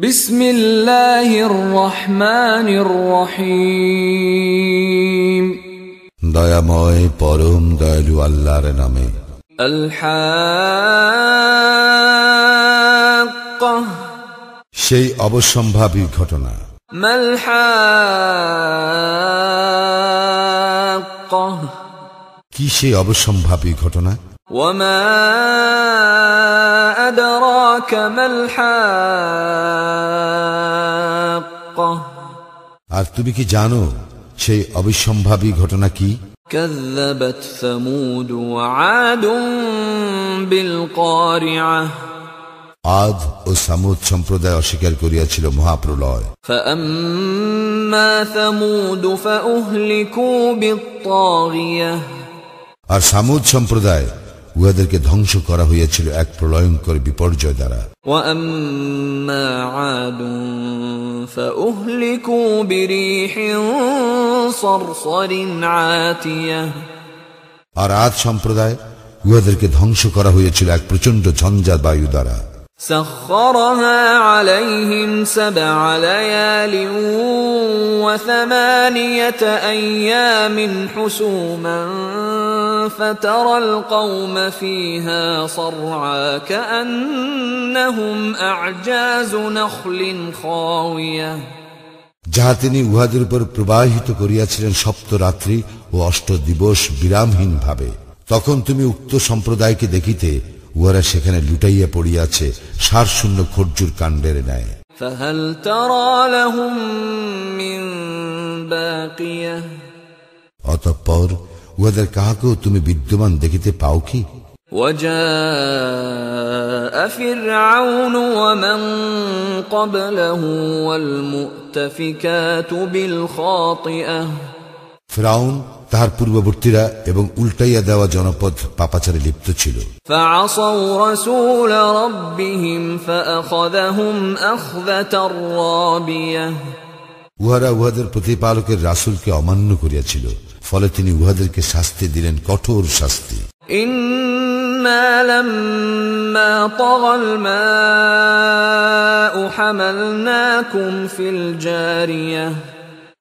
বিসমিল্লাহির রহমানির রহিম। দয়াময় পরম দয়ালু আল্লাহর নামে। সেই অবসম্ভাবী ঘটনা। কি সেই অবসম্ভাবী ঘটনা? ওমা أدراك ما الحاقة আর তুমি কি জানো সেই অবিসম্ভাবী ঘটনা কি كذبت ثمود وعاد بالقارعة আদ ও সামুদ সম্প্রদায় অস্বীকার করিয়াছিল মহাপ্রলয় فأما ثمود فأهلكوا بالطاغية আর সামুদ সম্প্রদায় উহাদেরকে ধ্বংস করা হইয়াছিল এক প্রলয়ঙ্কর বিপর্যয় দ্বারা وأما عاد فأهلكوا بريح صرصر عاتية আর আদ সম্প্রদায় উহাদেরকে ধ্বংস করা হইয়াছিল এক প্রচন্ড ঝঞ্ঝাত বায়ু দ্বারা سخرها عليهم سبع ليال وثمانية أيام حسوما فترى القوم فيها صرعى كأنهم أعجاز نخل خاوية যাহা তিনি উহাদের উপর প্রবাহিত করিয়াছিলেন সপ্ত রাত্রি ও অষ্ট দিবস বিরামহীন ভাবে তখন তুমি উক্ত সম্প্রদায়কে দেখিতে উহারা সেখানে লুটাইয়া পড়িয়াছে সারশূন্য খর্জুর কাণ্ডের ন্যায় فهل ترى لهم من باقيه অতঃপর উহাদের কাহাকেও তুমি বিদ্যমান দেখিতে পাও কি وجاء فرعون ومن قبله والمؤتفكات بالخاطئه ফেরাউন তাহার পূর্ববর্তীরা এবং উল্টাইয়া দেওয়া জনপদ পাপাচারে লিপ্ত ছিল فعصوا رسول ربهم فاخذهم اخذه رابيه উহারা উহাদের প্রতিপালকের রাসুলকে অমান্য করিয়াছিল ফলে তিনি উহাদেরকে শাস্তি দিলেন কঠোর শাস্তি।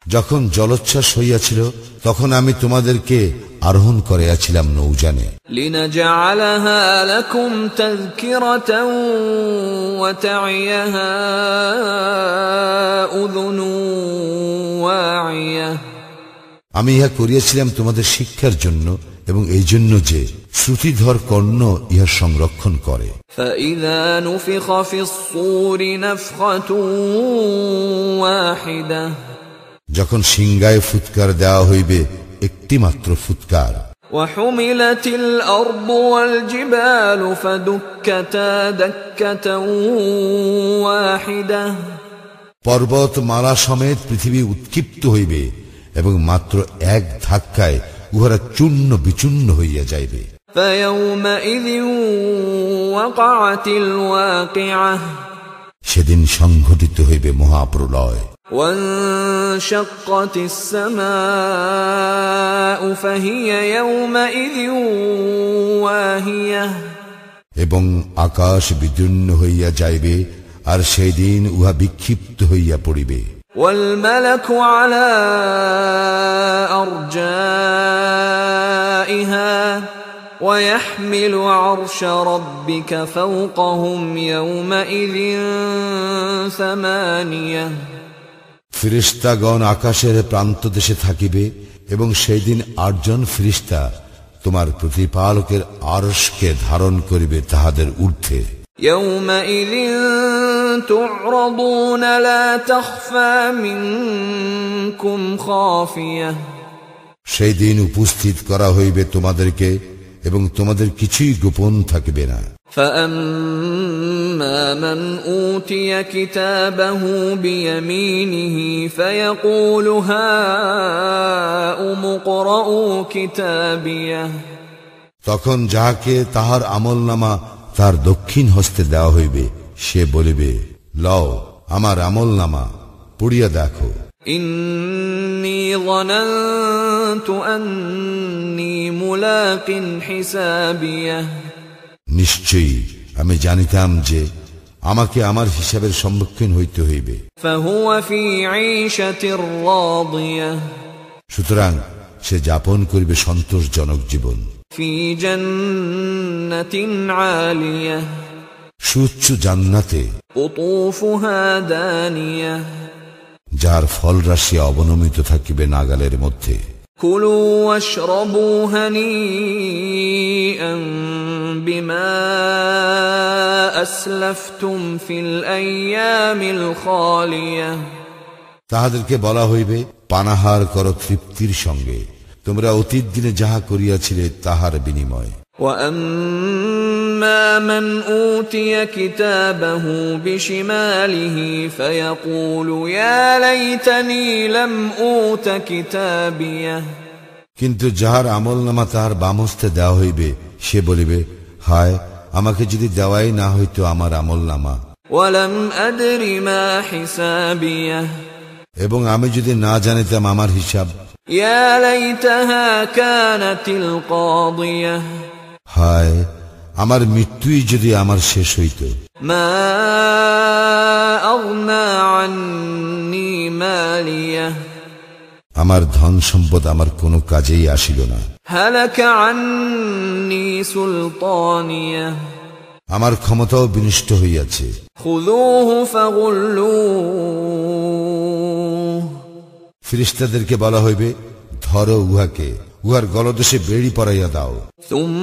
যখন জলোচ্ছ্বাস হইয়াছিল তখন আমি তোমাদেরকে আরোহণ করিয়াছিলাম নৌজানে আমি ইহা করিয়াছিলাম তোমাদের শিক্ষার জন্য এবং এই জন্য যে শ্রুতিধর কর্ণ ইহা সংরক্ষণ করে। যখন সিংগায় ফুৎকার দেওয়া হইবে একটি মাত্র ফুৎকার وحملت الأرض والجبال فدكتا دكة واحدة পর্বত মালা সমেত পৃথিবী উৎক্ষিপ্ত হইবে এবং মাত্র এক ধাক্কায় উহারা চূর্ণ বিচূর্ণ হইয়া যাইবে فيومئذ وقعت الواقعة সেদিন সংঘটিত হইবে মহাপ্রলয় وانشقت السماء فهي يومئذ واهية এবং আকাশ বিদীর্ণ হইয়া যাইবে আর সেই দিন উহা বিক্ষিপ্ত হইয়া পড়িবে والملك على أرجائها ويحمل عرش ربك فوقهم يومئذ ثمانية ফিরিস্তাগণ আকাশের প্রান্ত দেশে থাকিবে এবং সেই দিন আটজন ফিরিস্তা তোমার প্রতিপালকের আরশকে ধারণ করিবে তাহাদের ঊর্ধ্বে يومئذ تعرضون لا تخفى منكم خافية সেই দিন উপস্থিত করা হইবে তোমাদেরকে এবং তোমাদের কিছুই গোপন থাকিবে না فأما من أوتي كتابه بيمينه فيقول هاؤم اقرءوا كتابيه তখন যাহাকে তাহার আমল নামা তার দক্ষিণ হস্তে দেওয়া হইবে সে বলিবে লও আমার আমল নামা পড়িয়া দেখো إني ظننت أني ملاق حسابيه নিশ্চয়ই আমি জানিতাম যে আমাকে আমার হিসাবের সম্মুখীন হইতে হইবে। সুতরাং সে যাপন করিবে সন্তোষজনক জীবন। সুচ্ছ জান্নাতে যার ফল রাশি অবনমিত থাকিবে নাগালের মধ্যে। كلوا واشربوا هنيئا بما أسلفتم في الأيام الخالية তাহাদেরকে বলা হইবে পানাহার কর তৃপ্তির সঙ্গে তোমরা অতীত দিনে যাহা করিয়াছিলে তাহার বিনিময় واما من اوتي كتابه بشماله فيقول يا ليتني لم اوت كتابيه কিন্তু যাহার আমল নামা তাহার বামস্তে দেওয়া হইবে সে বলিবে হায় আমাকে যদি দেওয়াই না হইতো আমার আমল নামা ولم ادر ما حسابيه এবং আমি যদি না জানিতাম আমার হিসাব يا ليتها كانت القاضيه হায় আমার মৃত্যুই যদি আমার শেষ হইত। আমার ধন সম্পদ আমার কোনো কাজেই আসিল না। আমার ক্ষমতাও বিনিষ্ট হইয়াছে। ফিরিস্তাদেরকে বলা হইবে ধরো উহাকে উহার গলদেশে বেড়ি পড়াইয়া দাও। তুম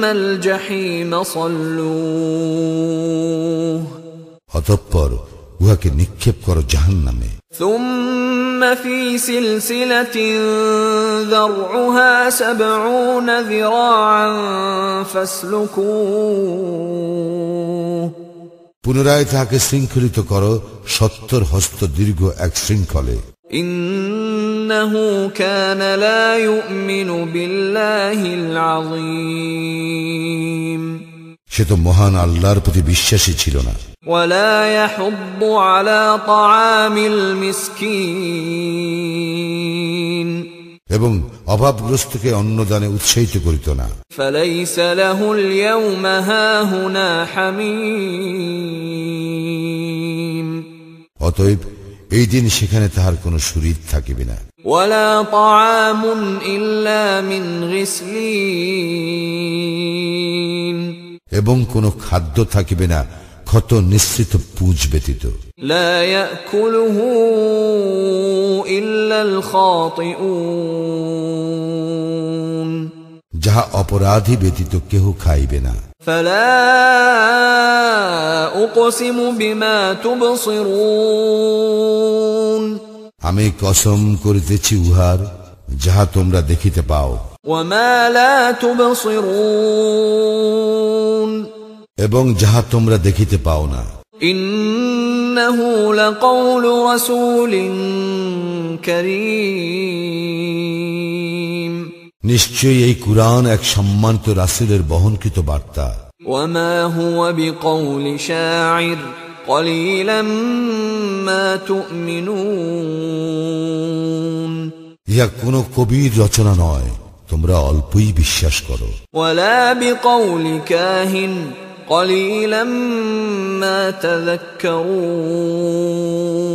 ثم الجحيم صلوه অতঃপর উহাকে নিক্ষেপ করো জাহান নামে ثم في سلسلة ذرعها سبعون ذراعا فاسلكوه পুনরায় তাহাকে শৃঙ্খলিত করো সত্তর হস্ত দীর্ঘ এক শৃঙ্খলে إنه كان لا يؤمن بالله العظيم সে তো মহান আল্লাহর প্রতি বিশ্বাসী ছিল না ولا يحض على طعام المسكين এবং অভাবগ্রস্তকে অন্নদানে উৎসাহিত করিত না فليس له اليوم هاهنا حميم অতএব এই দিন সেখানে তাহার কোনো শরীর থাকিবে না। ইল্লা মিন এবং কোনো খাদ্য থাকিবে না ক্ষত নিশ্চিত পুঁজ ব্যতীত। ইল্লাল ইয়াকুলুহু খাতিউন। যাহা অপরাধী ব্যতীত কেহ খাইবে না। আমি কসম করিতেছি উহার যাহা তোমরা দেখিতে পাও। এবং যাহা তোমরা দেখিতে পাও না। ইন্নহু কৌলু রাসূলিন কারীম। নিশ্চয়ই এই কুরআন এক সম্মানিত রাসূলের বহনকৃত বার্তা وما هو بقول شاعر قليلا ما تؤمنون ইহা কোনো কবির রচনা নয় তোমরা অল্পই বিশ্বাস করো ولا بقول كاهن قليلا ما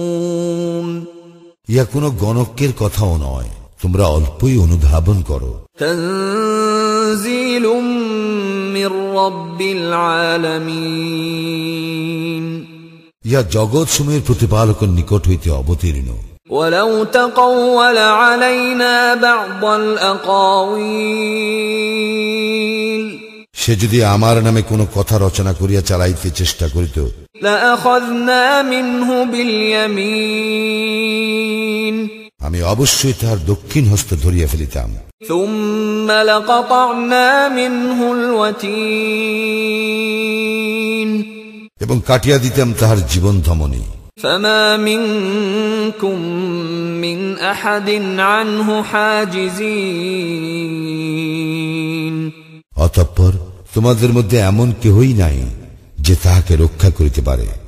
تذكرون ইহা কোনো গণকের কথাও নয় তোমরা অল্পই অনুধাবন করো تنزيل من رب العالمين ইহা জগৎ সমূহের প্রতিপালকের নিকট হইতে অবতীর্ণ ولو تقول علينا بعض الأقاويل সে যদি আমার নামে কোনো কথা রচনা করিয়া চালাইতে চেষ্টা করিত لأخذنا منه باليمين আমি অবশ্যই তাহার দক্ষিণ হস্ত ধরিয়া ফেলিতাম ثم لقطعنا منه الوتين এবং কাটিয়া দিতাম তাহার জীবন ধমনী فما منكم من أحد عنه حاجزين অতঃপর তোমাদের মধ্যে এমন কেহই নাই যে তাহাকে রক্ষা করিতে পারে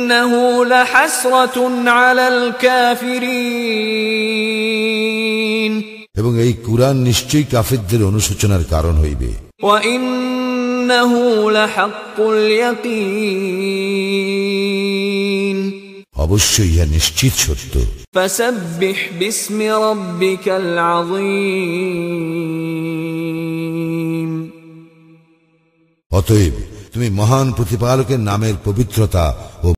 وإنه لحسرة على الكافرين এবং এই কুরআন নিশ্চয়ই কাফেরদের অনুশোচনার কারণ হইবে وإنه لحق اليقين অবশ্যই ইহা নিশ্চিত সত্য فسبح باسم ربك العظيم অতএব তুমি মহান প্রতিপালকের নামের পবিত্রতা ও